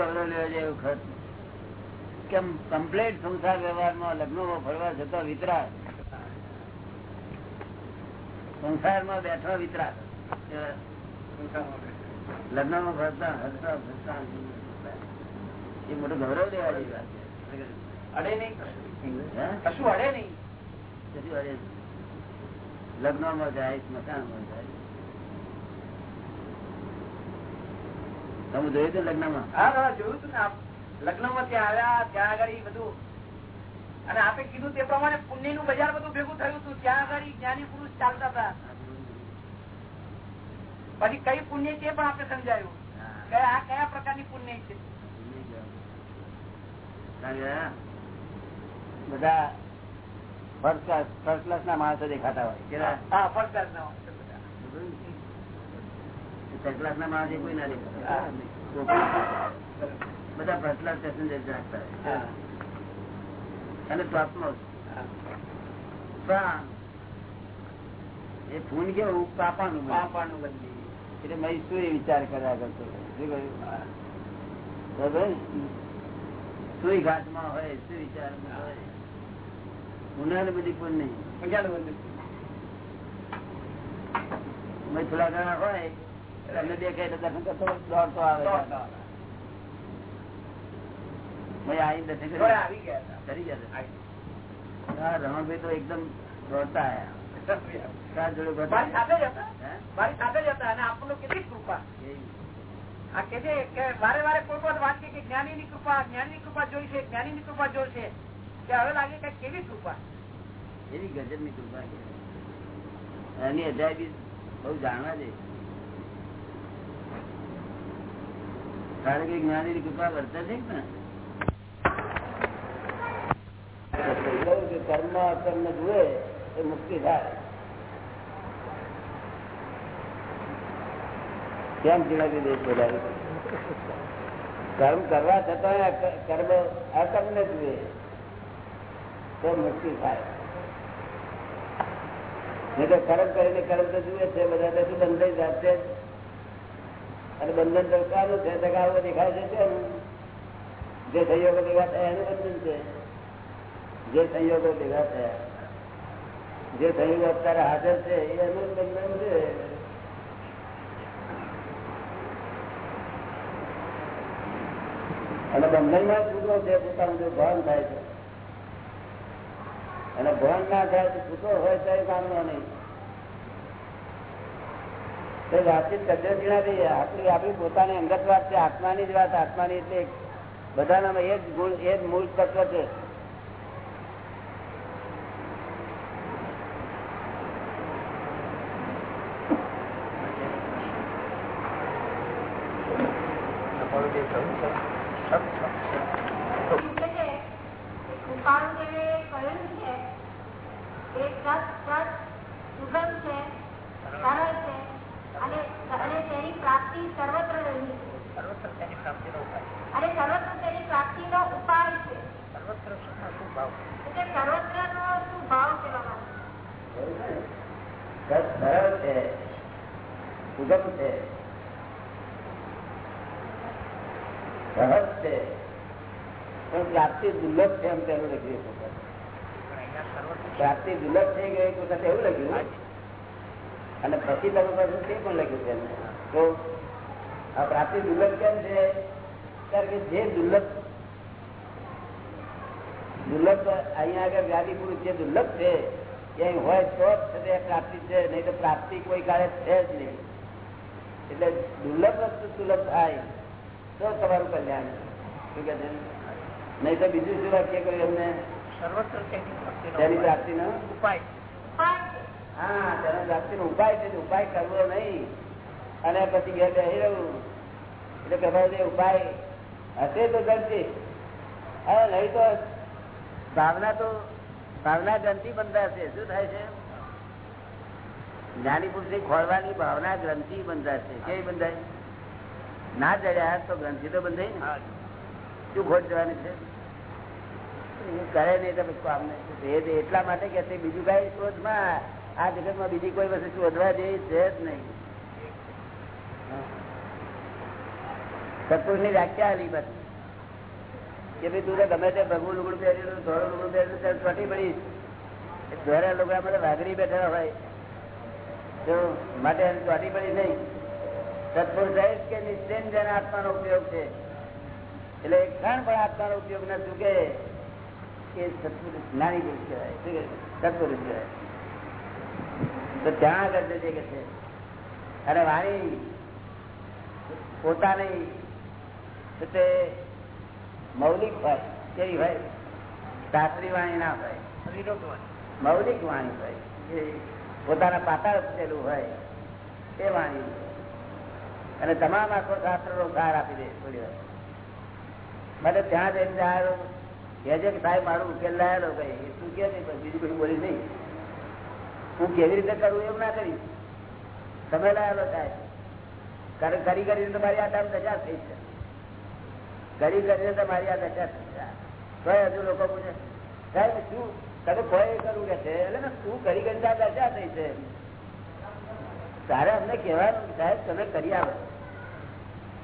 ગૌરવ લેવા જાય ખર્ચ. કેમ કમ્પ્લેટ સંસાર વ્યવહારમાં લગ્નમાં ફરવા જતો વિતરા સંસારમાં બેઠો વિતરા લગ્નમાં ફરતા હસતા ફરતા એ મોટો ગૌરવ લેવા જેવી વાત છે. અડે નહીં. કશું અડે નહીં. કશું અડે. લગ્નમાં જાય મકાનમાં જાય. તમે જોયું હતું લગ્નમાં? હા હા જોયું હતું ને લગ્નમાં ત્યાં આવ્યા ત્યાં આગળ બધું. અને આપે કીધું તે પ્રમાણે પુણ્યનું બજાર બધું ભેગું થયું હતું. ત્યાં આગળ જ્ઞાની પુરુષ ચાલતા હતા. પછી કઈ પુણ્ય છે પણ આપણે સમજાયું. કે આ કયા પ્રકારની પુણ્ય છે? બધા ફર્સ્ટ ક્લાસ ના માણસો દેખાતા હોય. ફર્સ્ટ ક્લાસ ના હોય બધા. ના માણસો કોઈ ના બધા ફર્સ્ટ ક્લાસ પેસેન્જર રાખતા હોય અને ટોપમાં એ ફૂન કેવું? પાપાનું બને. બદલી એટલે મેં શું વિચાર કર્યા કરતો શું કહ્યું? સુઈ ઘાટમાં હોય શું વિચાર હોય? ઉનાળ બધી પણ નહીં. થોડા ઘણા હોય તમને દેખાય દર્શન કરતો દોડતો આવે રમણભાઈ તો એકદમ દોડતા જ્ઞાની ની કૃપા. જ્ઞાની ની કૃપા જોઈ છે જ્ઞાની ની કૃપા જોઈ છે કે હવે લાગે કે કેવી કૃપા? એવી ગજબની કૃપા છે. એની અજાયબી બહુ જાણવા છે કારણ કે જ્ઞાની ની કૃપા વર્તે છે ને? કર્મ અકર્મ જુએ, એ મુક્તિ થાય. કેમ જીવાતી દેશ બોલાવી કર્મ કરવા છતાં કર્મ અકર્મ ને જુએ, તો મુક્તિ થાય. નહીં તો કર્મ કરીને કર્મ તો જુએ છે બધા શું બંધાઈ જાતે અને બંધન કાનું છે ટકાવો દેખાય છે તેમ. જે સંયોગો ભેગા થયા એનું બંધન છે. જે સંયોગો ભેગા થયા, જે સંયોગ અત્યારે હાજર છે એનું બંધન છે. અને બંધનમાં છૂટો છે, પોતાનું જો ભાન થાય છે. અને ભાન ના થાય તો છૂટો હોય તો એ કામનો નહીં. વાતચીત તદ્દન નથી આપણી આપણી પોતાની અંગત વાત છે. આત્માની જ વાત, આત્માની એટલે બધાના એ જ ગુણ, એ જ મૂળ તત્વ છે એટલે કે કૃપાળુ દેવે કહ્યું છે કે સત સત સુગમ છે સરળ છે અને અને તેની પ્રાપ્તિ સર્વત્ર રહી છે અને સર્વત્ર તેની પ્રાપ્તિનો ઉપાય છે એટલે સર્વત્ર નો શું ભાવ છે બાબા સત સરળ છે સુગમ છે સહજ છે. પણ પ્રાપ્તિ દુર્લભ છે એમ તેનું લખ્યું છે. પ્રાપ્તિ દુર્લભ થઈ ગઈ એક વખત એવું લખ્યું. અને પછી તમે પાછું તે પણ લખ્યું છે તો આ પ્રાપ્તિ દુર્લભ કેમ છે? કારણ કે જે દુર્લભ દુર્લભ અહીંયા આગળ વ્યાધિ પુરુષ જે દુર્લભ છે એ હોય તો જ છે તે પ્રાપ્તિ છે નહીં તો પ્રાપ્તિ કોઈ કાળે છે જ નહીં. એટલે દુર્લભ વસ્તુ સુલભ થાય તો તમારું કલ્યાણ શું કે છે? નહીં તો બીજું શું વાક્ય કહ્યું એમને? તેની પ્રાપ્તિ નો ઉપાય. હા તેના પ્રાપ્તિનો ઉપાય છે ઉપાય કરવો નહીં. અને પછી ઘેર બેસી રહ્યું એટલે કે ભાઈ ઉપાય હશે તો ગણતી હવે નહીં તો ભાવના તો ભાવના ગ્રંથિ બંધાશે શું થાય છે? જ્ઞાની પુરુષ ખોળવાની ભાવના ગ્રંથિ બંધાશે કેવી બંધાય? ના જડ્યા તો ગ્રંથિ તો બંધાય ને. શું ખોટ જવાની છે? એ કરે નહીં તમે કામ નહીં એટલા માટે કે બીજું કઈ શોધમાં. આ જગતમાં બીજી કોઈ વસ્તુ શોધવા જેવી છે જ નહીં. સત્પુરુષની વ્યાખ્યા આવી બસ. કે ભાઈ તું ગમે તે ભગવું લુગડું પહેરેલું ધોળું લુગડું પહેરેલું ત્યારે ચોટી પડી. ધોરા લોકો માટે વાઘરી બેઠા હોય. તો માટે ચોટી પડી નહીં. સત્પુરુષ કે નિશ્ચિંત જેના આત્માનો ઉપયોગ છે. એટલે ક્ષણ પણ આત્માનો ઉપયોગ ન ચૂકે એ સત્પુરુષ જ્ઞાની પુરુષ કહેવાય. શું કહે? સત્પુરુષ કહેવાય. તો ત્યાં આગળ જજે કે છે અને વાણી પોતાની તે મૌલિક હોય કેવી હોય? શાસ્ત્રી વાણી ના હોય. મૌલિક વાણી હોય પોતાના પાતાળ પૂછેલું હોય એ વાણી. અને તમામ આખો શાસ્ત્ર નો સાર આપી દે થોડી વાર. માટે ત્યાં જઈને આવ્યો. કે છે કે સાહેબ, મારું ઉકેલ લાયેલો કઈ તું કે નહીં પણ બીજું કઈ બોલી નહીં. હું કેવી રીતે કરું એવું ના કરીશ તમે લાયેલો સાહેબ. કરી કરી કરીને તમારી આ ટાઈમ દજા થઈ છે. કરી કરીને તમારી આ દજા થઈ છે. તો હજુ લોકો પૂછે, સાહેબ, શું તમે કોઈ કરવું કે છે? એટલે શું કરી કરીને આ દજા થઈ છે. તારે અમને કહેવાનું સાહેબ, તમે કરી આવે.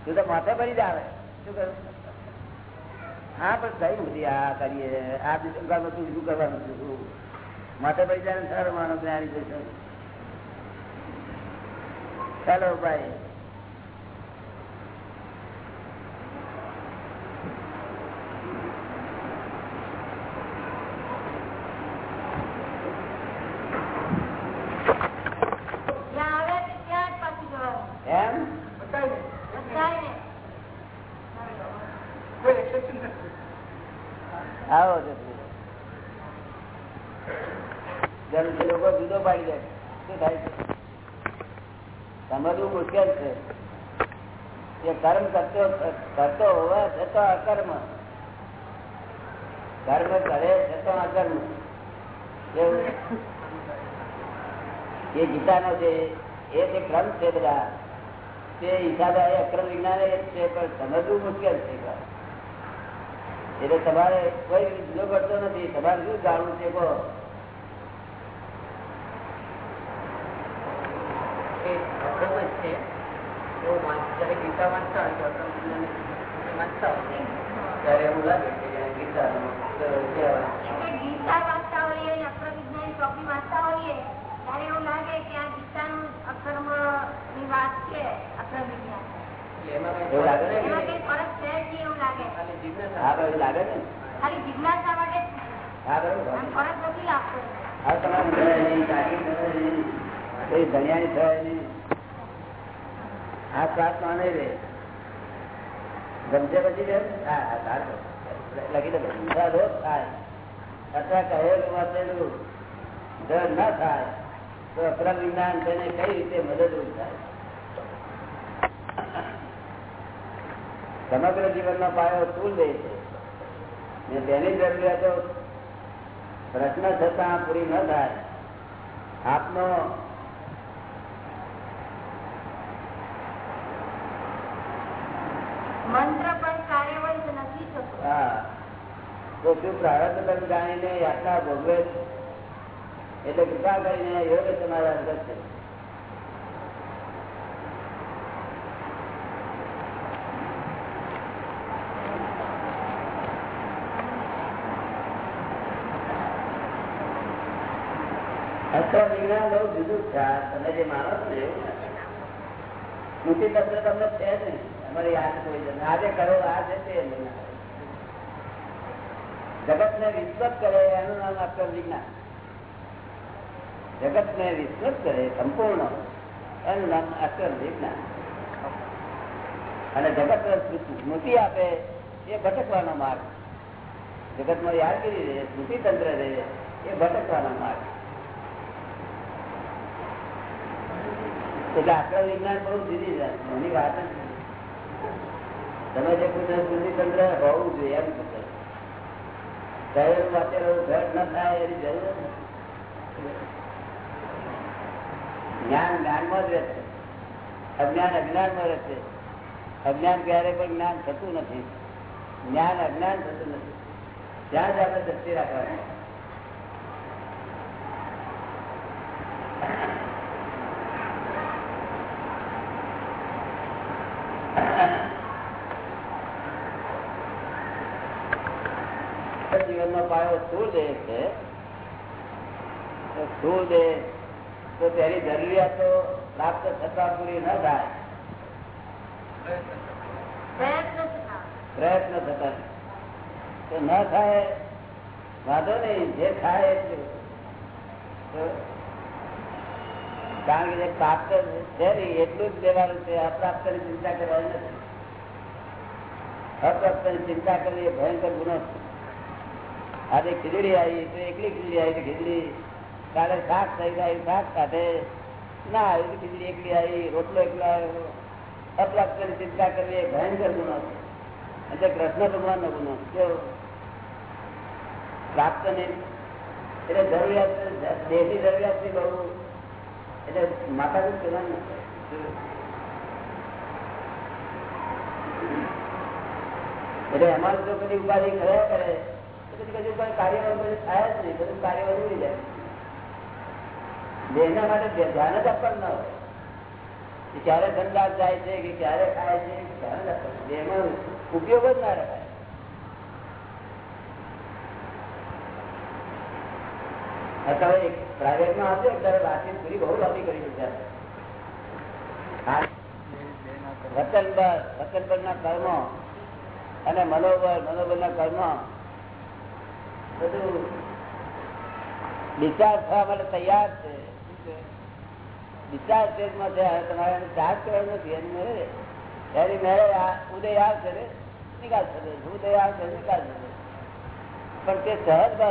તું તો માથે ભરી જ આવે. શું કરું હા, પણ કઈ બધી આ કરીએ, આ બીજું બીજું કરવાનું છું માટે ને સારો માણસ જ્ઞાની જશે. ચાલો ભાઈ જ્યાં આવે છે ત્યાં જ પાછું જવાનું એમ બધાયને. આવો જતી. જરૂરથી લોકો જુદો પાડી દે શું થાય છે સમજવું મુશ્કેલ છે કે કર્મ કરતો હોવા છતાં અકર્મ. કર્મ કરે છતાં અકર્મ. એવું. એ ગીતાનો છે એ જે ક્રમ છે બધા, તે હિસાબે અક્રમ વિજ્ઞાન એ છે, પણ સમજવું મુશ્કેલ છે. એટલે તમારે કોઈ જુદો કરતો નથી, તમારે શું જાણવું છે, કહો. ત્યારે એવું લાગે કે ગીતા વાંચતા હોઈએ અને અક્ષરવિજ્ઞાન ચોપડી વાંચતા હોઈએ ત્યારે એવું લાગે કે આ ગીતાનું અક્ષરમની? વાત છે અક્ષરવિજ્ઞાન ને ને? ખાલી જિજ્ઞાસા માટે ફરક નથી લાગતો. હા તમારે થયા નહીં કાઢી થયા નહીં કોઈ ધનિયાની થયા નહીં આ શ્વાસમાં નહીં રે. ગમશે પછી? હા લખી દો થાય. અથવા કહેલું વાંચેલું ડર ના થાય, તો અક્રમ વિજ્ઞાન તેને કઈ રીતે મદદરૂપ થાય? સમગ્ર જીવનનો પાયો સ્થૂળ દે છે. ને તેની જરૂરિયાતો પ્રશ્ન છતાં પૂરી ન થાય. આપનો મંત્ર પણ કાર્યવય નથી થતો હા શું પ્રારબ્ધ કર્મ જાણીને યાત્રા ભોગવે છે? એટલે કૃપા કરીને યોગ સમાધાન કરશે અથવા વિજ્ઞાન બહુ જુદું છે તમે જે માનો છો ને એવું નથી. તંત્ર તમને છે જ નહીં અમારી યાદ કોઈ આજે કરો આ છે તે નહીં. જગત ને વિસ્તૃત કરે એનું નામ અક્ષર વિજ્ઞાન જગત ને વિસ્તૃત કરે સંપૂર્ણ એનું નામ અક્ષર વિજ્ઞાન અને જગત સ્મૃતિ આપે એ ભટકવાનો માર્ગ. જગતમાં યાદગીરી રહે સ્મૃતિ તંત્ર રહે, એ ભટકવાનો માર્ગ. એટલે અક્ષર વિજ્ઞાન બહુ જુદી છે, એની વાત તમે જે પૂછો સ્મૃતિ તંત્ર હોવું જોઈએ એમ પૂછો. એની જરૂર. જ્ઞાન જ્ઞાનમાં જ રહેશે. અજ્ઞાન અજ્ઞાનમાં રહેશે. અજ્ઞાન ક્યારે પણ જ્ઞાન થતું નથી. જ્ઞાન અજ્ઞાન થતું નથી. ત્યાં જ આપણે દ્રષ્ટિ રાખવાની. પાયો સ્થૂળ દેહ છે તો સ્થૂળ દેહ તો તેની જરૂરિયાતો પ્રાપ્ત થતા પૂરી ન થાય પ્રયત્ન થતા પ્રયત્ન થતા તો ન થાય વાંધો નહીં જે થાય એટલું તો કારણ કે જે પ્રાપ્ત છે ને એટલું જ લેવાનું છે અપ્રાપ્તની ચિંતા કરવાની નથી અપ્રાપ્તની ચિંતા કરવી એ ભયંકર ગુનો છે આજે ખીચડી આવી, તો એકલી ખીચડી આવી ખીચડી. કાલે શાક થઈ જાય, શાક સાથે ના આવી તો ખીચડી, એકલી આવી, રોટલો એકલો આવ્યો. અપરાધ કરી, ચિંતા કરવી એ ભયંકર ગુનો એટલે કૃષ્ણ ભગવાન નો ગુનો કેવો? પ્રાપ્ત નહીં. એટલે જરૂરિયાત દેશી જરૂરિયાતથી બહુ. એટલે માતા કરવાનું એટલે અમારું જો બધી ઉપાધિ કર્યા કરે. પછી કશું ધ્યાન જ આપવાનું હોય. ક્યારે ધંધા જાય છે કે ક્યારે ખાય છે, ધ્યાન જ આપવાનું. દેહમાં ઉપયોગ જ ના રખાય. અત્યારે પ્રાઇવેટમાં આવશે અત્યારે વાતચીત પૂરી બહુ લાંબી કરી છે વતનબર વતનબર ના કર્મો અને મનોબળ મનોબળ ના કર્મો પણ તે સહજ ભાવે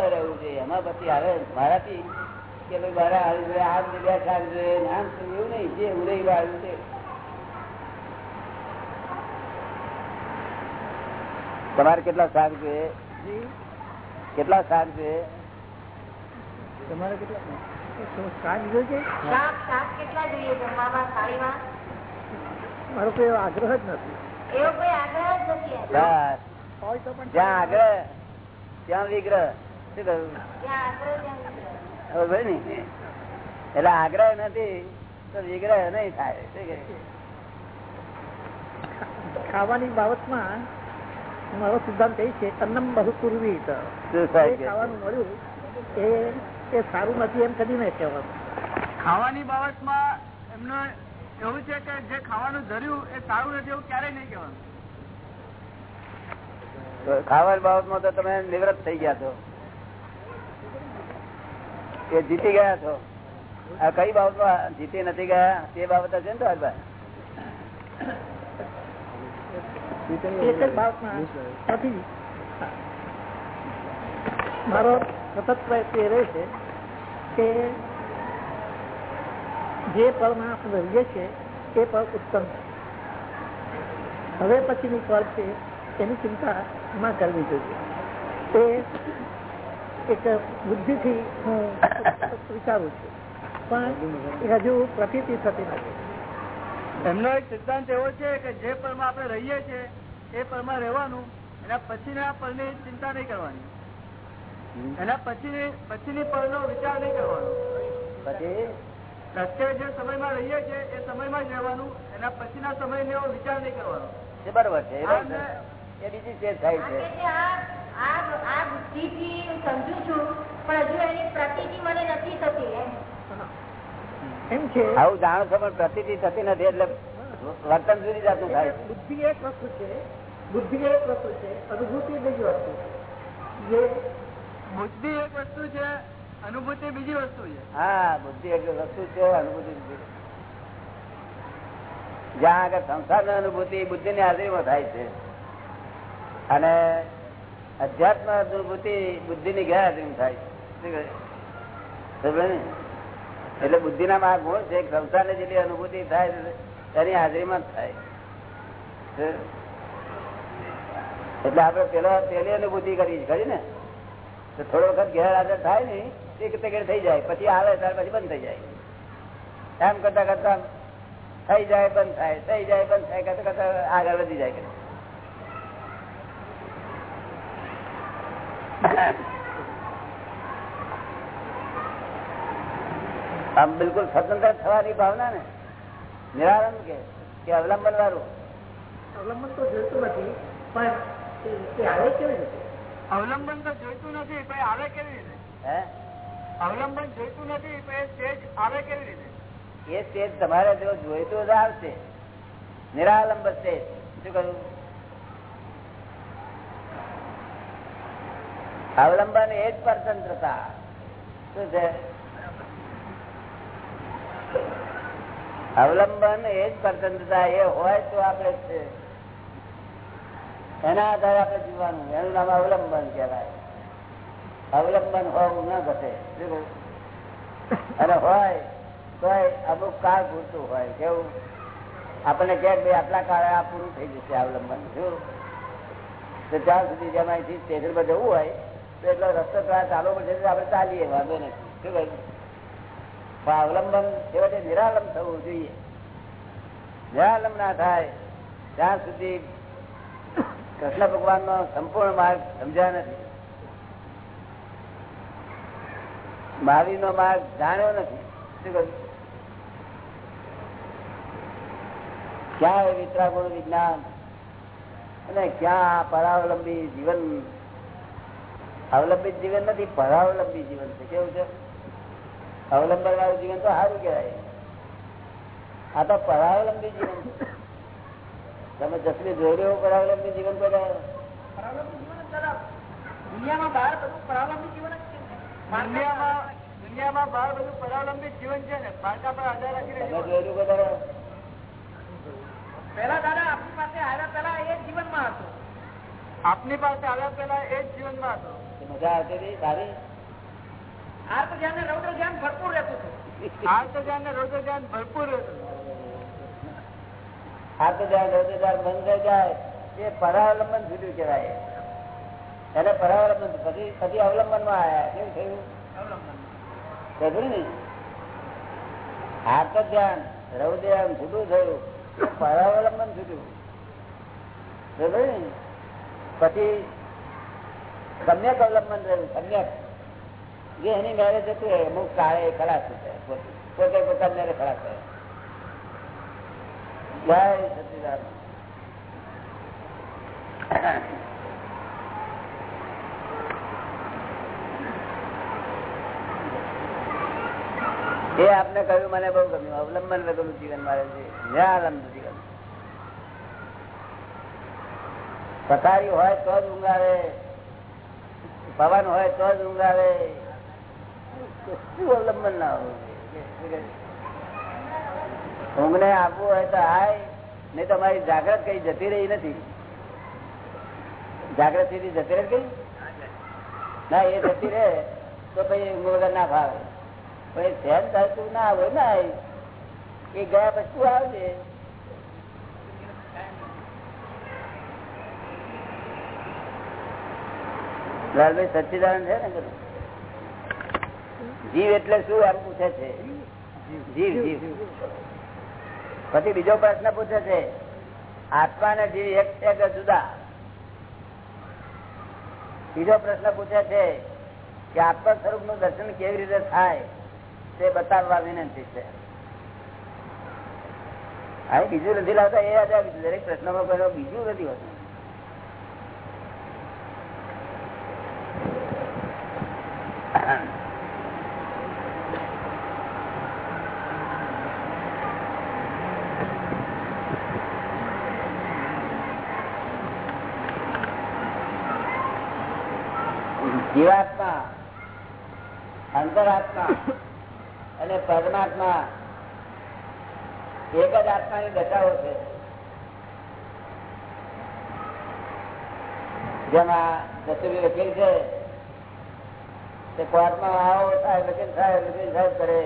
રહેવું જોઈએ. એમાં પછી આવે મારાથી કે ભાઈ, મારા આવી જોઈએ આમ જગ્યા શાક જોઈએ આમ એવું નહીં. જે ઉદય આવ્યું છે તમારે કેટલા શાક જોઈએ? કેટલા શાક છે? તમારે કેટલા? મારો કોઈ આગ્રહ જ નથી. એવો કોઈ આગ્રહ જ નથી જ્યાં ત્યાં વિગ્રહ. શું કહ્યું? જ્યાં આગ્રહ ત્યાં વિગ્રહ. હવે ભાઈ ને. એટલે આગ્રહ નથી તો વિગ્રહ નહીં થાય? ખાવાની બાબતમાં મારો સિદ્ધાંત એ છે અન્નમ બહુ પૂર્વી? ખાવાનું મળ્યું એ એ સારું નથી એમ કદી નહીં કહેવાનું. ખાવાની બાબતમાં માં એવું છે કે જે ખાવાનું ધર્યું એ સારું નથી એવું ક્યારેય નહીં કહેવાનું. તો ખાવાની બાબતમાં તો તમે નિવૃત્ત થઈ ગયા છો. કે જીતી ગયા છો. આ કઈ બાબતમાં જીતી નથી ગયા? તે બાબત છે ને તો પાસે એક જ બાબતમાં નથી મારો સતત પ્રયત્ન એ રહે છે કે જે પળમાં આપણે રહીએ છીએ, એ પળ ઉત્તમ છે. હવે પછીની પળ છે, એની ચિંતા માં કરવી જોઈએ. એ એક બુદ્ધિથી હું વિચારું છું. પણ હજુ પ્રતીતિ થતી નથી. એમનો એક સિદ્ધાંત એવો છે કે જે પળમાં આપણે રહીએ છીએ એ પળમાં રહેવાનું એના પછીના પળની ચિંતા નહીં કરવાની. એના પછી પછીની પળનો વિચાર નહીં કરવાનો. પછી? અત્યારે જે સમયમાં રહીએ છીએ એ સમયમાં જ રહેવાનું એના પછીના એવો વિચાર નહીં કરવાનો. એ બરોબર છે એ બીજી ચેન્જ થાય છે. આ બુદ્ધિથી સમજુ છું પણ હજુ એની પ્રતીતિ મને નથી થતી એમ. એમ છે આવું જાણ સમજ પ્રતિ થતી નથી એટલે વર્તન જુદી જાતનું થાય. બુદ્ધિ એક વસ્તુ છે બુદ્ધિ એક વસ્તુ છે અનુભૂતિ બીજી વસ્તુ છે. બુદ્ધિ એક વસ્તુ છે અનુભૂતિ બીજી વસ્તુ છે. હા બુદ્ધિ એક વસ્તુ છે અનુભૂતિ બીજી. જ્યાં આગળ સંસારની અનુભૂતિ બુદ્ધિ ની હાજરીમાં થાય છે. અને અધ્યાત્મ અનુભૂતિ બુદ્ધિ ની ગેરહાજરીમાં થાય છે. ને? એટલે બુદ્ધિ ના માં ગુણ છે સંસાર ને જેટલી અનુભૂતિ થાય એની હાજરીમાં જ થાય. એટલે આપડે પેલા પેલી અનુભૂતિ કરી કરી ને? તો થોડો વખત ગેરહાજર થાય ને એક પેકેટ થઈ જાય, પછી આવે ત્યાર પછી બંધ થઈ જાય. એમ કરતા કરતા થઈ જાય, બંધ થાય, થઈ જાય, બંધ થાય, કરતા કરતા આગળ વધી જાય. આમ બિલકુલ સ્વતંત્ર થવાની ભાવના ને? નિરાલંબ કે કે અવલંબન વાળું? અવલંબન તો જોઈતું નથી પણ આવે કેવી રીતે? અવલંબન તો જોઈતું નથી પણ આવે કેવી રીતે? હે? અવલંબન જોઈતું નથી પણ સ્ટેજ આવે કેવી રીતે? એ સ્ટેજ તમારે જો જોઈતું જ આવશે. નિરાલંબ સ્ટેજ. શું કહ્યું? અવલંબન એ જ પરતંત્રતા. શું છે? અવલંબન એ જ પરતંત્રતા એ હોય તો આપણે. એના આધારે આપણે જીવવાનું. એનું નામ અવલંબન કહેવાય. અવલંબન હોવું ના ઘટે. અને હોય તો અમુક કાળ પૂરતું હોય. કેવું? આપણને કે ભાઈ આટલા કાળે આ પૂરું થઈ જશે અવલંબન. શું? તો ત્યાં સુધી જેમ અહીંથી સ્ટેશન પર જવું હોય, તો એટલો રસ્તો ચાલો પડશે આપણે ચાલીએ, વાંધો નથી. શું કહ્યું? અવલંબન છેવટે નિરાલંબ થવું જોઈએ. નિરાલંબ ના થાય, ત્યાં સુધી કૃષ્ણ ભગવાન નો સંપૂર્ણ માર્ગ સમજ્યા નથી. મહાવીર નો માર્ગ જાણ્યો નથી. શું ક્યાં વિતરાગુણ વિજ્ઞાન અને ક્યાં પરાવલંબી જીવન? અવલંબિત જીવન નથી, પરાવલંબી જીવન છે. કેવું છે? અવલંબન વાળું જીવન તો સારું કહેવાય. આ તો પરાવલંબી જીવન છે. તમે જસલી જોઈ રહ્યો પરાવલંબી જીવન તો દુનિયામાં બહાર બધું પરાવલંબી જીવન દુનિયામાં દુનિયામાં બહાર બધું પરાવલંબિત જીવન છે ને પાછા પર આધાર. જોયેલું બધા પેલા દાદા આપણી પાસે આવ્યા પેલા એ જ જીવનમાં હતું. આપની પાસે આવ્યા પેલા એ જ જીવનમાં હતો. મજા આવતી હતી સારી આર્ત ને રૌદ્ર ધ્યાન ભરપૂર રહેતું હતું. ને ભરપૂર બંધ જાય. એ પરાવલંબન છૂટ્યું કહેવાય. એને પરાવલંબન પછી પછી અવલંબનમાં આવ્યા કેવું થયું? અવલંબન ને હાથ ધ્યાન રૌદ્ર ધ્યાન છૂટું થયું. એ પરાવલંબન છૂટ્યું ને? પછી સમ્યક અવલંબન રહ્યું સમ્યક. જે એની મેરેજ હતું એ અમુક કાળે ખલાસ થઈ જાય પોતે પોતે પોતાની મેરે ખલાસ થાય જય સચિદાન. એ આપને કહ્યું મને બહુ ગમ્યું. અવલંબન વગરનું જીવન મારે છે. નિરાલંબ જીવન. પથારી હોય તો જ ઊંઘ આવે. પવન હોય તો જ ઊંઘ આવે. શું અવલંબન ના હોવું જોઈએ ઊંઘ ને આપવું હોય તો હાય નહીં તો અમારી જાગ્રત કઈ જતી રહી નથી. જાગ્રત સ્થિતિ જતી રહે કઈ ના, એ જતી રહે તો પછી ઊંઘ વગર ના ભાવે. પછી ધ્યાન થતું ના હોય ના એ ગયા પછી આવજે? લાલભાઈ સચ્ચિદાનંદ છે ને? જીવ એટલે શું એમ પૂછે છે? જીવ જીવ. પછી બીજો પ્રશ્ન પૂછે છે આત્મા ને જીવ એક છે કે જુદા? બીજો પ્રશ્ન પૂછે છે કે આત્મ સ્વરૂપનું દર્શન કેવી રીતે થાય તે બતાવવા વિનંતી છે. હવે બીજું નથી લાવતા, એ હતા દરેક પ્રશ્નમાં બીજું નથી હોતું. જીવાત્મા, અંતરાત્મા અને પરમાત્મા એક જ આત્માની દશાઓ છે. જેમાં જસુરી વકીલ છે, તે કોર્ટમાં આવો થાય, વકીલ સાહેબ વકીલ સાહેબ કરે,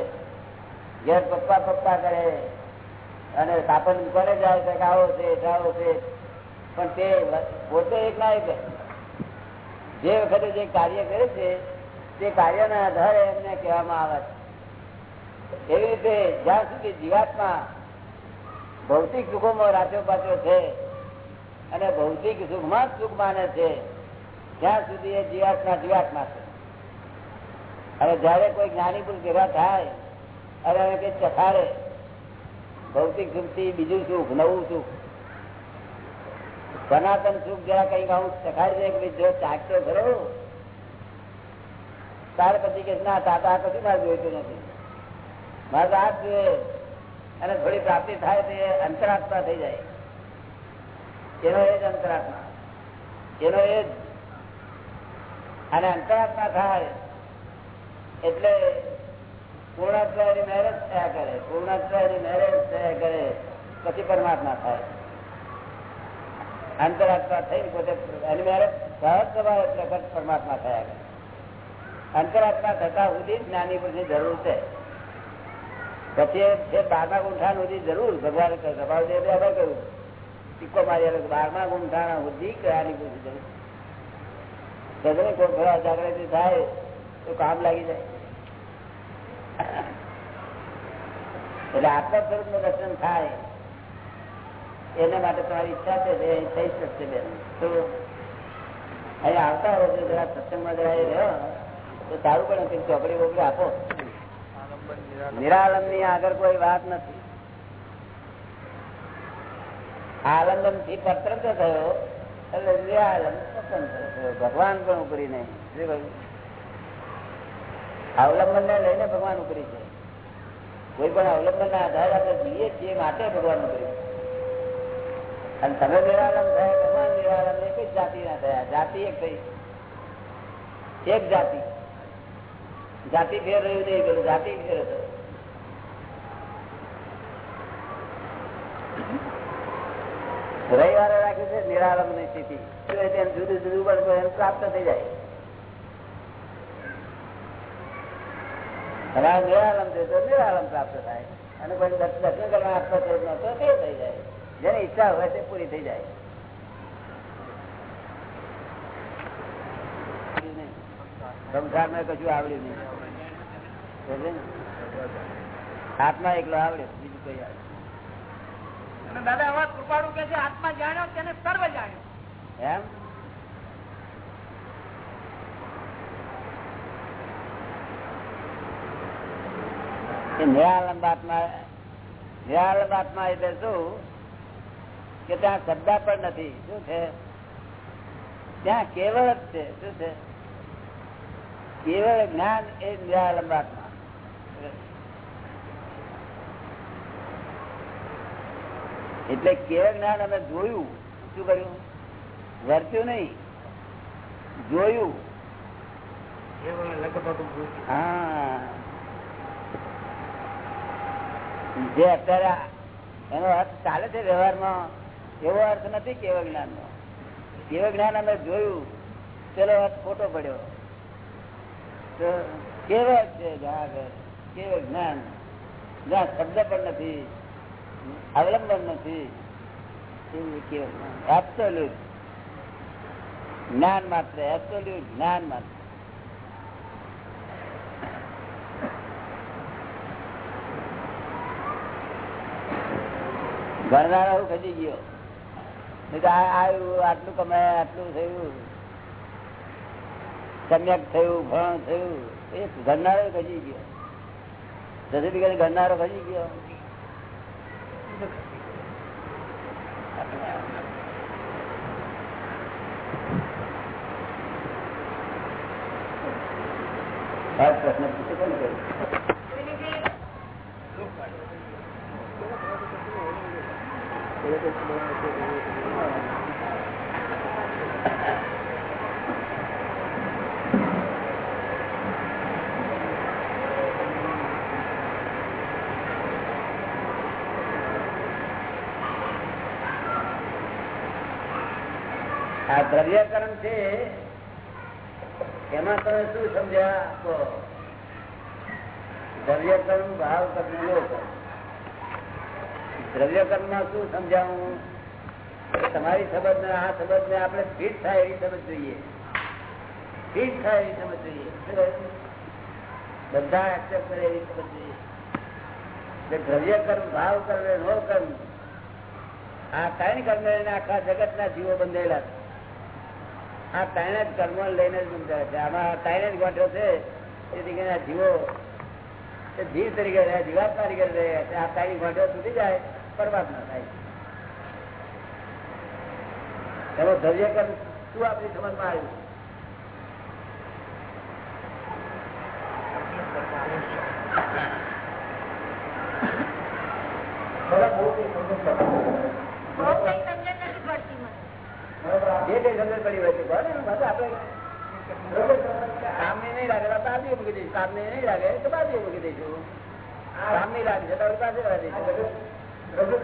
ઘેર પપ્પા પપ્પા કરે, અને સ્થાપન કોને જાય છે આવો છે આવો છે. પણ તે પોતે એક ના એક જે વખતે જે કાર્ય કરે છે, તે કાર્યના આધારે એમને કહેવામાં આવે છે. એવી રીતે જ્યાં સુધી જીવાત્મા ભૌતિક સુખોમાં રાચો પાછો છે અને ભૌતિક સુખમાં જ સુખ માને છે જ્યાં સુધી એ જીવાત્મા જીવાત્મા છે. અને જયારે કોઈ જ્ઞાની પુરુષ ભેગા થાય અને કઈ ચખાડે, ભૌતિક સુખથી બીજું સુખ, નવું સુખ. સનાતન સુખ જરા કંઈક આવું ચખાડી દે જો ચાકતો ખરો? તારે પછી કે ના તાતા કશું મારે જોઈતું નથી. મારે આ જોઈએ. અને થોડી પ્રાપ્તિ થાય તો અંતરાત્મા થઈ જાય. એનો એ જ અંતરાત્મા. એનો એ જ. અને અંતરાત્મા થાય એટલે પૂર્ણત્વ એની મેરેજ થયા કરે. પૂર્ણત્વ એની મેરેજ થયા કરે. પછી પરમાત્મા થાય. અંતરાત્મા થઈ પોતે એની મારે સહજ પ્રગટ પરમાત્મા થયા કરે. અંતરાત્મા થતા સુધી જ્ઞાની પુરુષની જરૂર છે. પછી જે બારમા ગુંઠાણ સુધી જરૂર, ભગવાન દે આપણે કહ્યું ટીકો મારી બારમા ગુંઠાણા સુધી કયાની પુરુષની જરૂર સદને કોઈ થોડા જાગૃતિ થાય તો કામ લાગી જાય. એટલે આત્મા સ્વરૂપનું દર્શન થાય. એના માટે તમારી ઈચ્છા છે એ થઈ શકશે બેન તો અહીંયા આવતા હોય તો જરા સત્સંગમાં જરા રહ્યો. તો સારું પણ કંઈક ચોપડી બોપડી આપો. નિરાલંબ આગળ કોઈ વાત નથી. આલંબનથી પત્રંત થયો, એટલે નિરાલંબ પસંદ થયો. ભગવાન પણ ઉપરી નહીં. અવલંબન ને લઈને ભગવાન ઉપરી છે. કોઈ પણ અવલંબન ના આધારે આપણે જોઈએ છીએ, માટે ભગવાન ઉપરી અને તમે નિરાલમ થયા, ભગવાન નિરાલમ એક જ જાતિ ના થયા. જાતિ એક થઈ. એક જાતિ. જાતિ ફેર રહ્યું નહીં પેલું જાતિ ફેર હતો. રવિવારે રાખ્યું છે નિરાલમની સ્થિતિ જુદું જુદું પણ એમ પ્રાપ્ત થઈ જાય. અને નિરાલમ છે તો નિરાલમ પ્રાપ્ત થાય. અને કોઈ દર્શન કરવા આપતો તો તે થઈ જાય. જેની ઈચ્છા હોય તે પૂરી થઈ જાય. સંસારમાં કશું આવડ્યું નહીં. આત્મા એકલો આવડે બીજું કઈ આવડે. દાદા હવે કૃપાળું કે છે આત્મા જાણ્યો તેને સર્વ જાણ્યો? એમ? એ નિરાલંબ આત્મા નિરાલંબ આત્મા એટલે શું? કે ત્યાં શબ્દ પણ નથી. શું છે? ત્યાં કેવળ જ છે. શું છે? કેવળ જ્ઞાન એ નિરાલંબાત્મા એટલે કેવળ જ્ઞાન અમે જોયું. શું કર્યું? વર્ત્યું નહીં. જોયું. હા. જે અત્યારે એનો અર્થ ચાલે છે વ્યવહારમાં. એવો અર્થ નથી કેવ જ્ઞાન નો કેવ જ્ઞાન અમે જોયું, પેલો અર્થ ખોટો પડ્યો. તો કેવળ છે કેવ જ્ઞાન? જ્યાં શબ્દ પણ નથી, અવલંબન નથી. એબ્સોલ્યુટ જ્ઞાન? માત્ર એબ્સોલ્યુટ જ્ઞાન માત્ર. ભરનારા હું ખસી ગયો. આવ્યું આટલું કમાય, આટલું થયું. સમ્યક થયું, ભણ થયું. એ ગણનારો ખસી ગયો. સર્ટિફિકેટ ગણનારો ખસી ગયો પ્રશ્ન પૂછે કોણ કર્યું આ દ્રવ્યકરણ છે એમાં તમે શું દ્રવ્યકરણ ભાવ કર્મ દ્રવ્યકર્મમાં શું સમજાવું? તમારી સમજ ને આ સમજ ને આપણે ફિટ થાય એવી સમજ જોઈએ. ફિટ થાય એવી સમજ જોઈએ. બધા એક્સેપ્ટ કરે એવી સમજ જોઈએ. દ્રવ્ય કર્મ ભાવ કર્મ નો કર્મ આ કઈ કર્મ આખા જગત ના જીવો બંધેલા છે. આ ત્રણ જ કર્મ લઈને જ બંધાય છે. આમાં ત્રણ જ ગોઠો છે તેથી આ જીવો. જીવ તરીકે રહ્યા, જીવાત્મા તરીકે રહ્યા છે. આ ત્રણ ગોઠો સુધી જાય, પરમાત્મા થાય એનો ધૈર્ય કર્મ શું આપણી સમજમાં આવ્યું બહુ કઈ સમજણ નથી પડતી મને જે કઈ સમજણ પડી હોય તે કહો ને બસ આપણે કામને નહીં લાગે તો બાજુ ને નહીં લાગે તો બાજુ મૂકી દઈશું કામ નહીં લાગે તો પાસે રહેવા દઈશું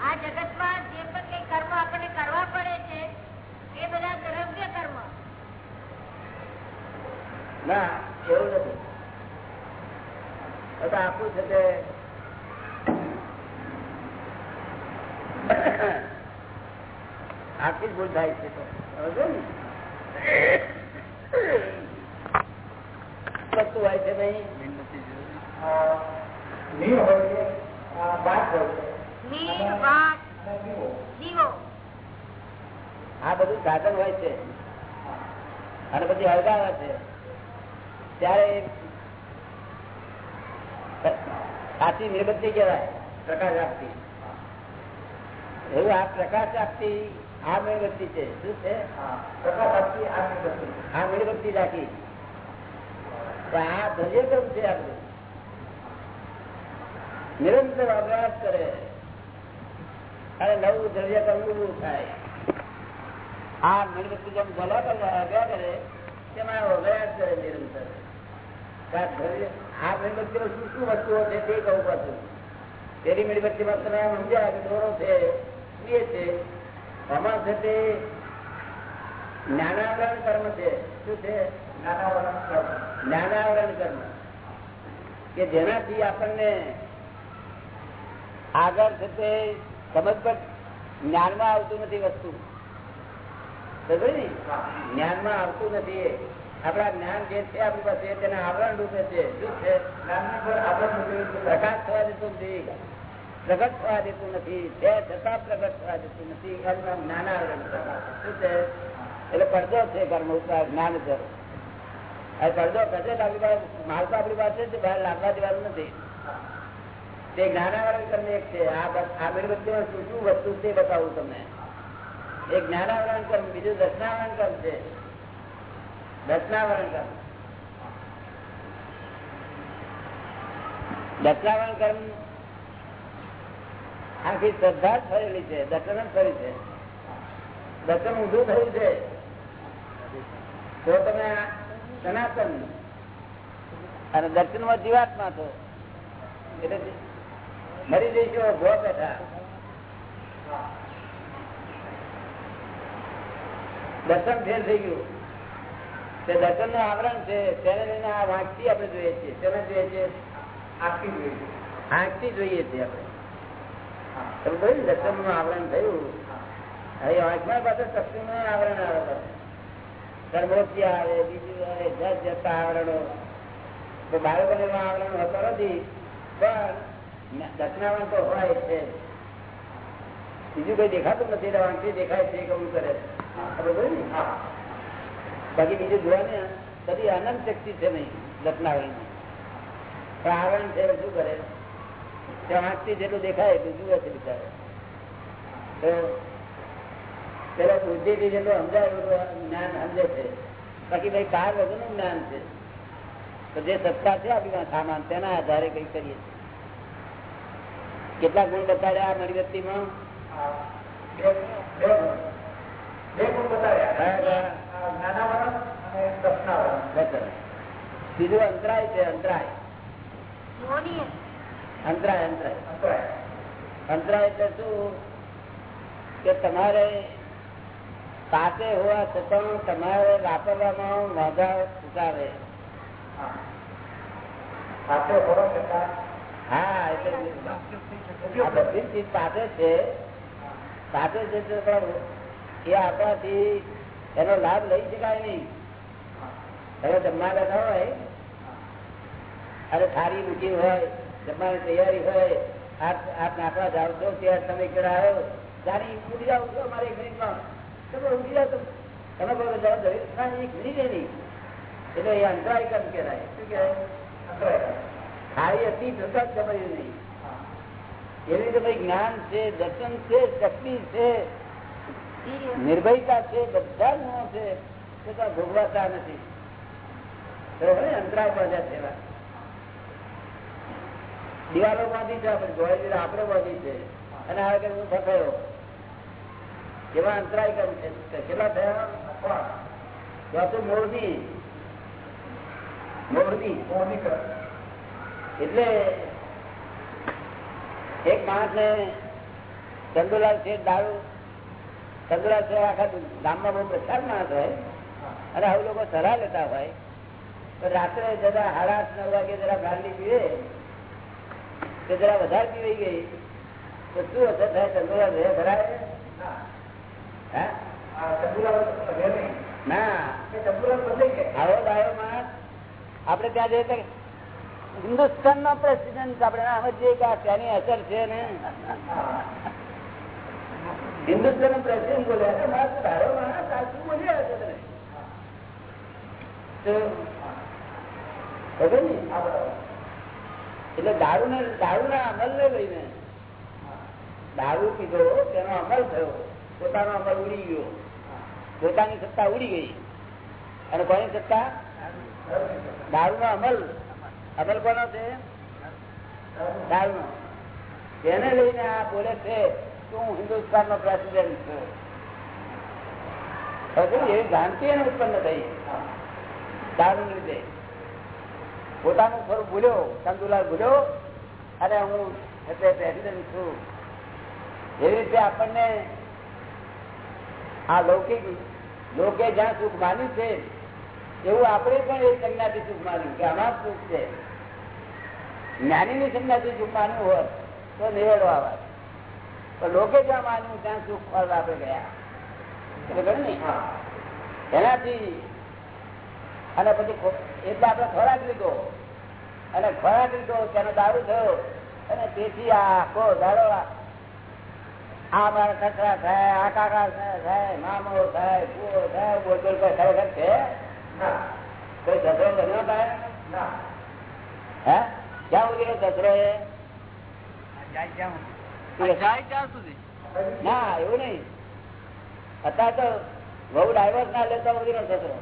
આ જગતમાં જે પણ કઈ કર્મ આપણને કરવા પડે છે એ બધા દ્રવ્ય કર્મ. ના એવું નથી. આપણું છે તે આખી જ ભૂલ થાય છે હોય આ બધું સાધન હોય છે. અને પછી હળગાવે છે. ત્યારે સાચી મીણબત્તી કહેવાય. પ્રકાશ આપતી. એવું આ પ્રકાશ આપતી આ મીણબત્તી છે. શું છે? આ મીણબત્તી રાખી. આ ધૈર્યક્રમ છે આપણે. નિરંતર અભ્યાસ કરે. અને નવું ધૈર્યક્રમ ઉભું થાય. આ મીણબત્તી જેમ ભલા કરવા કરે તેમાં અભ્યાસ કરે નિરંતર. આ આ શું શું વસ્તુઓ છે તે કહું પાછું. પેલી મીણબત્તીમાં તમે સમજ્યા કે દોરો છે એ છે આમાં છે તે જ્ઞાનાવરણ કર્મ છે. શું છે? જ્ઞાનાવરણ કર્મ. કે જેનાથી આપણને આગળ છે તે સમજ પર જ્ઞાનમાં આવતું નથી વસ્તુ. જ્ઞાનમાં આવતું નથી. આપણા જ્ઞાન જે છે આપણી પાસે તેના આવરણ રૂપે છે. શું છે? પ્રકાશ થવા દેતું નથી પ્રગટ થવા દેતું નથી છે છતાં પ્રગટ થવા દેતું નથી એનું નામ જ્ઞાનાવરણ છે. શું છે એટલે પડદો છે કર્મ ઉપર જ્ઞાન છે. હવે પડદો કશે જ આપણી પાસે, માલ તો આપણી પાસે જ બહાર લાગવા દેવાનું નથી. તે જ્ઞાનાવરણ કર્મ એક છે. આ બ- આ મીણબત્તીમાં શું શું વસ્તુ તે બતાવું તમને. એક જ્ઞાનાવરણ કર્મ, બીજું દર્શનાવરણ કર્મ છે. દર્શનાવરણ કર્મ. દર્શનાવરણ કર્મ આખી શ્રદ્ધા જ થયેલી છે, દર્શન જ થયું છે. દર્શન ઊંધું થયું છે. તો તમે સનાતન અને દર્શનમાં જીવાત્મા તો મરી જઈશું ભો બેઠા. દર્શન ફેર થઈ ગયું. તે દર્શનનું આવરણ છે, તેને લઈને આ વાંચથી આપણે જોઈએ છીએ. તેને જોઈએ છીએ. આંખથી જોઈએ છીએ આપણે. કહ્યું નું આવરણ થયું? હવે આંખમાં પાસે નું આવરણ આવે છે. આવે બીજું આવે જત જતા આવરણો. તો બાળકોને આવરણ હોતો નથી પણ દક્ષિણાવરણ તો હોય છે. બીજું કઈ દેખાતું નથી એટલે વાંચી દેખાય છે કે હું કરે. બાકી બીજું જોવા ને બધી અનંત શક્તિ છે નહીં પણ આવરણ છે શું કરે? ત્યાં વાંચતી જેટલું દેખાય એટલું જુએ છે બિચારે. પેલા બુદ્ધિ થી જેટલું સમજાય જ્ઞાન સમજે છે. બાકી ભાઈ કાર વગરનું જ્ઞાન છે. તો જે સત્તા છે આપણી સામાન તેના આધારે કઈ કરીએ કેટલા ગુણ બતાડ્યા આ મરીવત્તીમાં બીજું અંતરાય છે અંતરાય. મોની અંતરાય અંતરાય. અંતરાય એટલે શું? કે તમારે પાસે હોવા છતાં તમારે વાપરવામાં મોંઘા ઉતારે હા. એટલે બધી ચીજ પાસે છે. પાસે છે તો એ આપણાથી એનો લાભ લઈ શકાય નહીં. તમે જમવા બેઠા હોય અરે સારી મૂકી હોય જમવાની તૈયારી હોય આપ આપ જાઓ છો ત્યારે તમે એકડા આવ્યો જાણી ઉડી જાઓ છો મારી મિનિટમાં તમે ઉડી જાઓ તમે બોલો જાઓ દરેક એક નહીં. એટલે એ અંતરાયકમ કહેવાય. શું કહેવાય? ખાલી હતી જોતા જ સમજ્યું નહીં. એવી રીતે ભાઈ જ્ઞાન છે, દર્શન છે, શક્તિ છે. નિર્ભયતા છે, બધા ગુણો છે. છતાં ભોગવાતા નથી. અંતરાય બધા સેવા દિવાલો બાંધી છે આપણે જોઈ આપણે બાંધી છે. અને હવે હું ફસાયો કેવા અંતરાય કેમ છે? કેટલા થયા? ચોથું મોરબી? મોરબી? એટલે એક માણસ ને ચંદુલાલ છે દારૂ, ચંદુલાલ છે આખા ગામમાં બહુ પ્રસાદ માણસ હોય. અને આવું લોકો સલાહ લેતા હોય. રાત્રે જરા હાડા નવ વાગે જરા બ્રાન્ડી પીવે. તો જરા વધારે પીવાઈ ગઈ તો શું અસર થાય? ચંદુલાલ રહે ભરાય હા. ના. આવો દાયો માણસ. આપડે ત્યાં જઈએ તો હિન્દુસ્તાન નો પ્રેસિડેન્ટ આપડે ના સમજીએ કે આ ત્યાંની અસર છે ને? હિન્દુસ્તાન નો પ્રેસિડેન્ટ બોલે અરે માણસ ધારો માણસ આ શું બોલ્યા હશે તને તો ખબર ને? એટલે દારૂ ને દારૂ ના અમલ ને લઈને દારૂ પીધો, તેનો અમલ થયો. પોતાનો અમલ ઉડી ગયો. પોતાની સત્તા ઉડી ગઈ. અને કોની સત્તા? દારૂ નો અમલ. અમલ કોનો છે? દારૂ નો તેને લઈને આ બોલે છે કે હું હિન્દુસ્તાન નો પ્રેસિડેન્ટ છું એવી ભ્રાંતિ એને ઉત્પન્ન થઈ? દારૂ લીધે. પોતાનું સ્વરૂપ ભૂલ્યો, ચંદુલાલ ભૂલ્યો, અને હું પ્રેસિડેન્ટ છું. એવી રીતે આપણને આ લૌકિક, લોકે જ્યાં સુખ માન્યું છે, એવું આપણે પણ એ સંજ્ઞાથી સુખ માન્યું કે આમાં સુખ છે. જ્ઞાનીની સંજ્ઞાથી સુખ માન્યું હોત તો નિવેડો આવા પણ લોકે જ્યાં માન્યું, ત્યાં સુખ ફળ આપણે ગયા. એનાથી, અને પછી એટલે આપણે ખોરાક લીધો. અને ખોરાક લીધો તેનો દારૂ થયો. અને તેથી આ આખો દાડો આ મારા કચરા થાય આ કાકા થાય મામો થાય કુવો થાય બોલ બોલ કોઈ ખરેખર છે? કોઈ દસરો બન્યો થાય? હે? ક્યાં ઉગેલો દસરો એ? સુધી? ના એવું નહીં. અત્યારે તો બહુ ડાયવર્સ ના લેતા વગેરે દસરો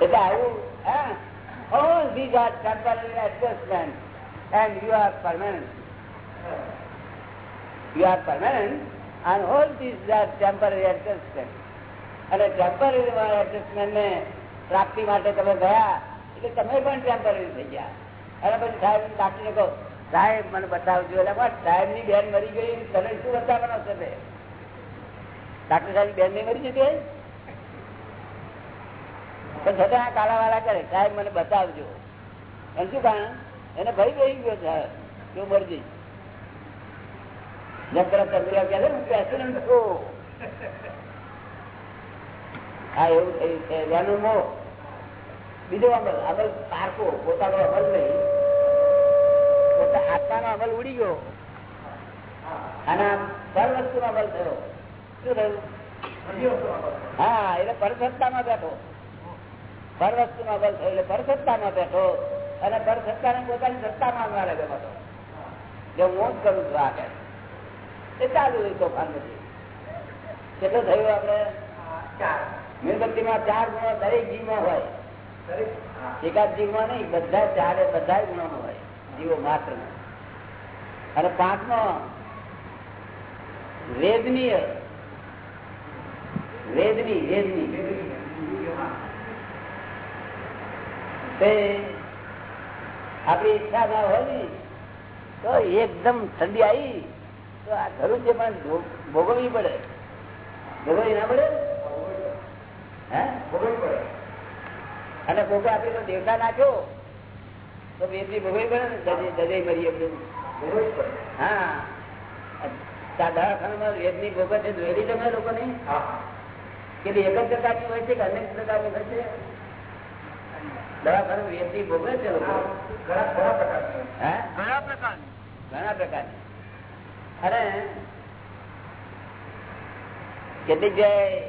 એટલે આવું all these are temporary adjustments and you are permanent. You are permanent and all these are temporary adjustments. અને ટેમ્પરરી એડજસ્ટમેન્ટ ને પ્રાપ્તિ માટે તમે ગયા એટલે તમે પણ ટેમ્પરરી થઈ ગયા અને પછી સાહેબ ડાક્ટરને કહો સાહેબ મને બતાવજો એટલે બસ સાહેબની બેન મરી ગઈ તને શું બતાવવાનો છે? ડાક્ટર સાહેબ બેન મરી જતી પણ છતાં આ કાલાવાલા કરે. સાહેબ, મને બતાવજો. એમ શું કારણ? એને ભય બેસી ગયો સાહેબ જો મરજી બીજો અમલ અમલ પારકો, પોતાનો અમલ નહીં. પોતા આત્માનો અમલ ઉડી ગયો. અને પર વસ્તુનો અમલ થયો. શું થયું હા, એટલે પરસત્તામાં બેઠો. પર અમલ થયો એટલે પરસત્તામાં બેઠો. અને પરસત્તાને પોતાની સત્તા માનવા લાગે બધો જે હું જ કરું છું આગળ એ ચાલુ રહ્યું તોફાન નથી કેટલું થયું આપણે? મીણબત્તીમાં ચાર ગુણો દરેક જીવમાં હોય. એકાદ જીવમાં નહીં, બધા ચારે બધા ગુણોમાં હોય. જીવો માત્ર અને પાંચમો, વેદનીય વેદની વેદની. તે આપણી ઈચ્છા ના હોય તો એકદમ ઠંડી આવી તો આ ઘરું જે પણ ભોગવવી પડે. ભોગવવી ના પડે? હે? અને ભોગવ આપી તો દેવતા નાખ્યો, તો વેદની ભોગવવી પડે ને? દજે મરી એકદમ હા. સાધારણ વેદની ભોગવ છે જોયેલી તમે લોકોની? કેટલી એક જ પ્રકારની હોય છે કે અનેક પ્રકારની હોય છે? દવાખાનું વેદની ભોગવે છે લોકો. હે ઘણા પ્રકારની ઘણા પ્રકારની. અને કેટલીક જગ્યાએ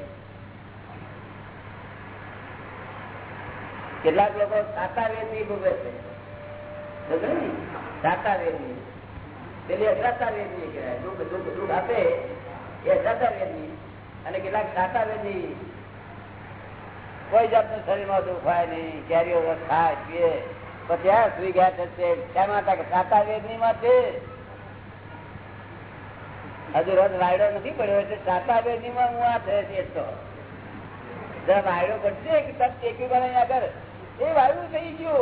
કેટલાક લોકો સાતા વેદની ભોગવે છે. સમજ્યો ને? સાતા વેદની પેલી અસાતા વેદની કહેવાય. દુઃખ દુઃખ દુઃખ આપે એ અસાતા વેદની અને કેટલાક ખાતા નથી. કોઈ જાતનું શરીરમાં દુખાય નહીં, કેરીઓ ખાય, પીએ પછી આ સુઈ ગયા થશે શા માટે? ખાતા વેદની માં હજુ રસ વાયડો નથી પડ્યો, એટલે સાતા વેદની માં હું આ થયે છે તો. વાયડો પડશે કે તબ ટેક્યું બનાવી આગળ એ વાયુ થઈ ગયો.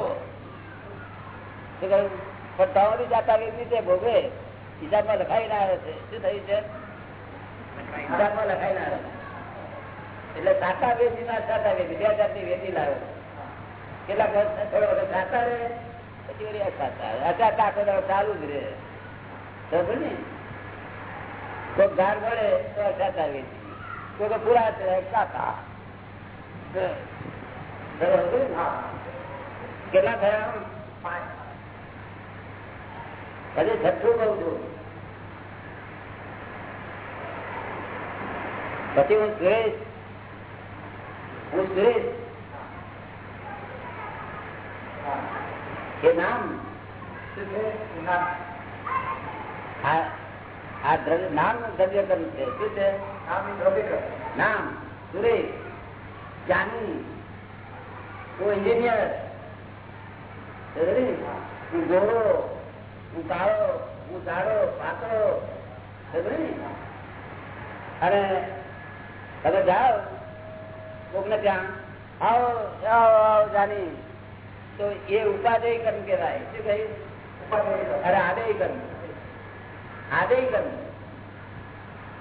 પણ તમારી જાતા વેદની છે ભોગવે. હિસાબમાં લખાઈ ના આવે છે. શું થયું છે? લખાઈ ના એટલે સાતા વેદી ના સાતા વેદી બે જાતની વેદી લાવે. કેટલાક થોડો વખત સાતા રહે પછી વળી અસાતા અસાતા આખો દાડો ચાલુ જ રહે. સમજ ને કોઈ ગાર મળે તો અસાતા વેદી. કોઈ પૂરા છે સાતા ને? કેટલા થયા? હજી છઠ્ઠું કઉ છું. પછી હું સુરેશ હું સુરેશ. એ નામ? આ દ્રવ્ય, નામ દ્રવ્ય છે? શું છે? નામ, સુરેશ. જાની હું એન્જિનિયર હું ગોળો હું કાળો, હું જાડો પાતળો? અને તમે જાઓ, કોક ને ત્યાં. આવો આવો આવો, જાની. તો એ ઉપાદેય કર્મ કહેવાય. શું કહ્યું? અરે આદેય કર્મ. આદેય કર્મ.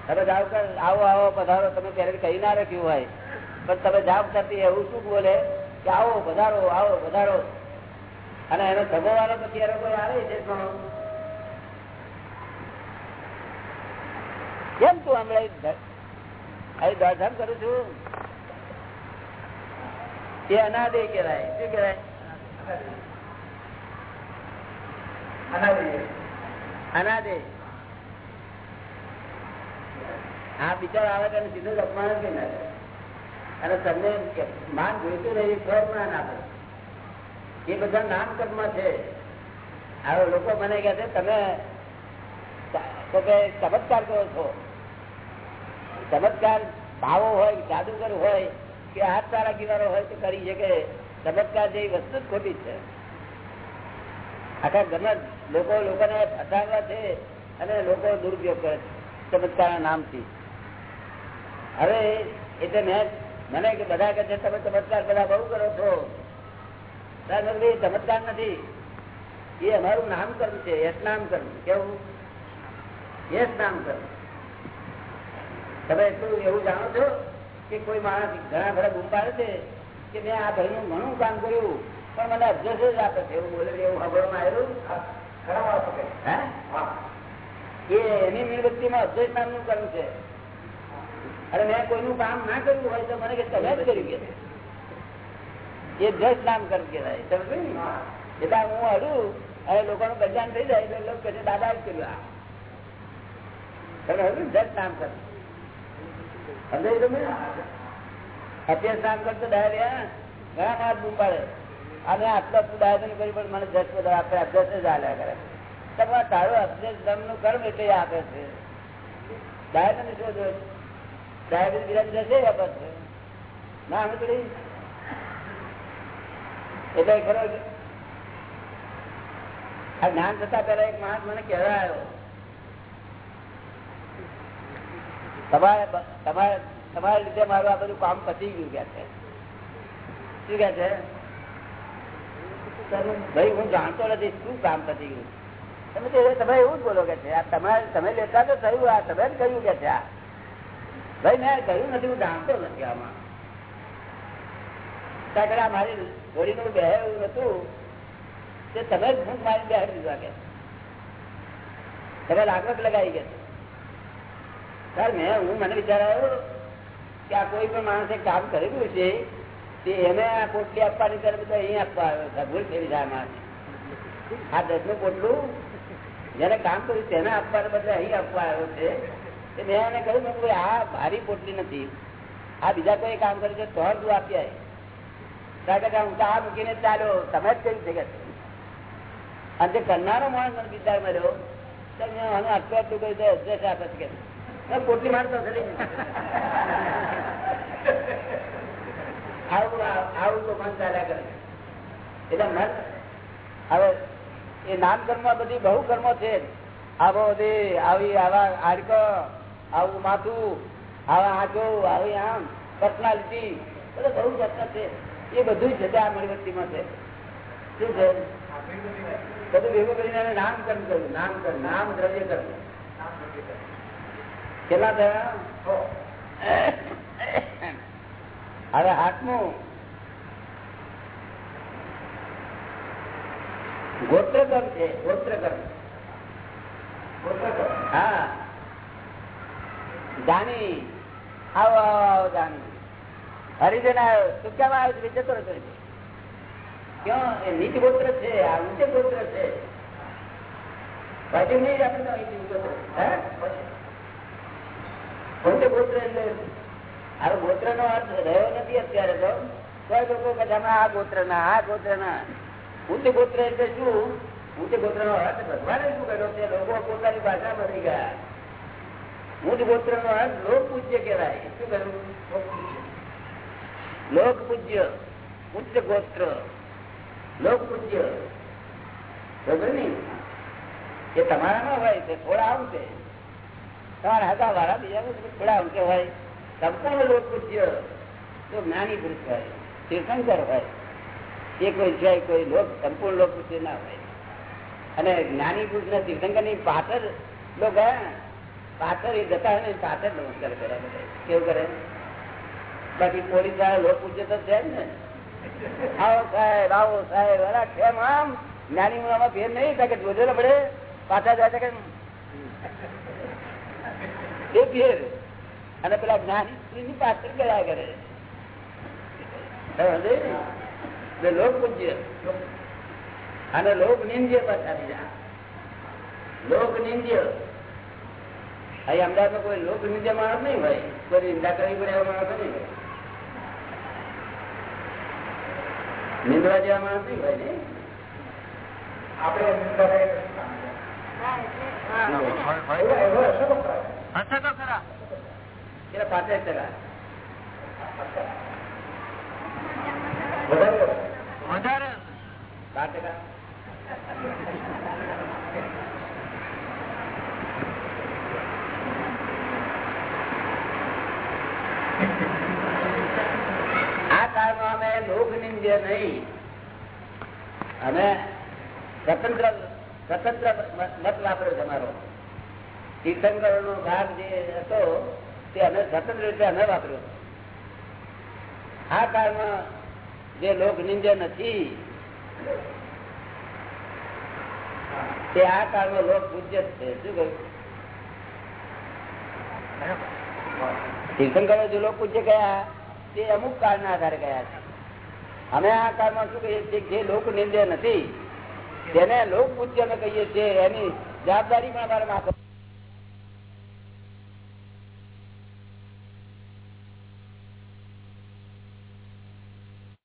તમે જાઓ કર આવો આવો, પધારો. તમે ત્યારે કહી ના રાખ્યું હોય. પણ તમે જાઓ કરતી એવું શું બોલે? કે આવો, પધારો આવો, પધારો. અને એનો સગોવાળો પછી એનો કોઈ આવે છે. કેમ તું હમણાં અહીં દર્શન કરું છું. એ અનાદે કેવાય શું કેવાય અનાદે. હા બિચાર આવે ત્યારે સીધું અપમાન જ કરી? અને તમને માન જોઈતું રહે એ સ્વપ્ન આપે. એ બધા નામ કર્મ છે. હવે લોકો મને કહે છે તમે તો કે ચમત્કાર કરો છો. ચમત્કાર ભાવો હોય, જાદુગર હોય, કે હાથ તારા કિનારો હોય તો કરી શકે. ચમત્કાર જેવી વસ્તુ જ ખોટી છે. આખા ઘરના લોકો લોકોને ફસાવવા છે અને લોકો દુરુપયોગ કરે છે, ચમત્કારના નામથી. હવે એટલે મેં મને કે બધા કહે છે, તમે ચમત્કાર બધા બહુ કરો છો. ચમત્કાર નથી. એ અમારું નામકર્મ છે, યશ નામકર્મ કેવું? યશ નામકર્મ તમે એટલું એવું જાણો છો કે કોઈ માણસ ઘણા બધા બૂમ પાડે છે કે મેં આ ભાઈ નું ઘણું કામ કર્યું પણ મને અભ્યાસ જ આપે છે. એવું બોલે એવું ખબરમાં આવ્યું એ એની મીણબત્તીમાં અદ્વૈત નામનું કર્યું છે. અરે મેં કોઈનું કામ ના કર્યું હોય તો મને કે તમે જ કર્યું કે એ જસ નામ કર્મ કહેવાય ને? એટલે હું હડું અને લોકોનું કલ્યાણ થઈ જાય એટલે લોકો કહે દાદા જ કર્યું આ. તમે હડું જસ નામ કર્મ સમજાય તમે અત્યારે નામ કરતો ડાયરિયા ઘણા માણસ બૂમ પાડે અને આટલું કર્યું પણ મને આપે અભ્યાસ જ હાલ્યા કરે. કર્મ એટલે આપે છે. ડાયજન શું જોઈએ ડાયાબિટીસ બિરાજ જશે આપે છે ના અમે થોડી એટલે ખરો આ જ્ઞાન થતા પેલા એક માણસ મને કહેવા આવ્યો તમારે તમારે મારું આ બધું કામ પતી ગયું કે છે. શું કે છે? ભાઈ, હું જાણતો નથી શું કામ પતી ગયું. તમે તો તમે એવું જ બોલો કે છે, આ તમે લેતા તો થયું, આ તમે કહ્યું કે છે ભાઈ, મેં કહ્યું નથી, હું જાણતો નથી આમાં. ત્યાં આ મારી ઘોડીનું એવું હતું તે તમે જ ભૂખ મારી બેહાડી દીધા કે તમે લાગવત લગાવી ગયા સર, મેં, હું, મને વિચાર આવ્યો કે આ કોઈ પણ માણસે કામ કરેલું છે, તે એને આ પોટલી આપવાની ત્યારે બધા અહીં આપવા આવ્યો છે, ભૂલ થઈ જાય માણસ આ દસનું પોટલું જેને કામ કર્યું તેને આપવાને બદલે અહીં આપવા આવ્યો છે. તે મેં એને કહ્યું, મેં આ ભારી પોટલી નથી. આ બીજા કોઈ કામ કર્યું છે, તો તું આપી આવે કારણ તો આ મૂકીને ચાલ્યો, તમે જ કહ્યું છે? કે અને જે કરનારો માણસ મને વિચાર મળ્યો તો મેં આનું આટલું આટલું કહ્યું તો અધ્યક્ષ આપે છે પોટલી મારતો આવું એ માથું, આવા આંખો આવી આમ, પર્સનાલિટી, બધું બહુ જાતના છે. એ બધું છે આ મણિવર્તીમાં છે. શું છે? બધું ભેગું કરીને નામકર્મ નામ કર્મ કર્યું નામ કર્મ નામ દ્રવ્ય કર્મ કેટલા થયા? હવે હાથનું ગોત્ર કર્મ છે ગોત્ર કર્મ હા. જાની. આવો આવો જાની. હરિજન આવ્યો. તું કેમ આવ્યો? જતો રહેતો ક્યાં? એ નીચ ગોત્ર છે, આ ઊંચે ગોત્ર છે. પછી નહીં, આપણે હે? ઊંચે ગોત્ર એટલે આ ગોત્ર નો અર્થ રહ્યો નથી અત્યારે તો. કોઈ લોકો તમે આ ગોત્ર ના આ ગોત્ર ના ઊંચે ગોત્ર એટલે શું? ઊંચે ગોત્ર નો અર્થ ભગવાને શું કર્યો છે? લોકો પોતાની ભાષા બની ગયા. ઊંચ ગોત્ર નો અર્થ લોક પૂજ્ય કહેવાય. શું કર્યું? લોક પૂજ્ય. ઉચ્ચ ગોત્ર. લોક પૂજ્ય. બરોબર એ તમારામાં હોય તે થોડા આવું છે હતા વાળા બીજા થોડા અંકે હોય, સંપૂર્ણ લોક પૂજ્ય તો જ્ઞાની પુરુષ હોય, તીર્થંકર હોય, એ કોઈ જાય, કોઈ લોક, સંપૂર્ણ લોક પૂજ્ય ના હોય. અને જ્ઞાની પુરુષ ને તીર્થંકરની પાછળ લોકો પાછળ એ જતા હોય ને પાછળ નમસ્કાર કર્યા કેવું કરે? બાકી પોલીસવાળા લોક પૂજ્ય તો છે ને. આવો સાહેબ આવો સાહેબ, અરા કેમ આમ? જ્ઞાની મુલામાં ફેર નહીં કે જોજો પડે પાછા જાય કે એ ફેર અને પેલા જ્ઞાની સ્ત્રીની પાછળ ગયા કરે. લોક પૂજ્ય. અને લોક નિંદ્ય પાછા બીજા. લોક નિંદ્ય. અહીં અમદાવાદમાં કોઈ લોક નિંદ્ય માણસ નહીં ભાઈ કોઈ નિંદા કરવી પડે એવા માણસ નહીં હોય. નિંદવા જેવા માણસ નહીં ભાઈ ને? હશે તો ખરા. એટલે પાંચેક ટકા વધારે બાર ટકા. આ કાળમાં અમે લોક નિંદ્ય નહીં. અને સ્વતંત્ર સ્વતંત્ર મત વાપર્યો તમારો. તીર્થંકરો નો ભાગ જે હતો, તે અમે સ્વતંત્ર રીતે અમે વાપર્યો. આ કાળમાં જે લોક નિંદ્ય નથી, તે આ કાળમાં લોક પૂજ્ય છે. શું કહ્યું? તીર્થંકરો જે લોક પૂજ્ય ગયા, તે અમુક કાળના આધારે ગયા છે. અમે આ કાળમાં શું કહીએ છીએ જે લોક નિંદ્ય નથી, તેને લોક પૂજ્ય અમે કહીએ છીએ, એની જવાબદારી પણ અમારે માથે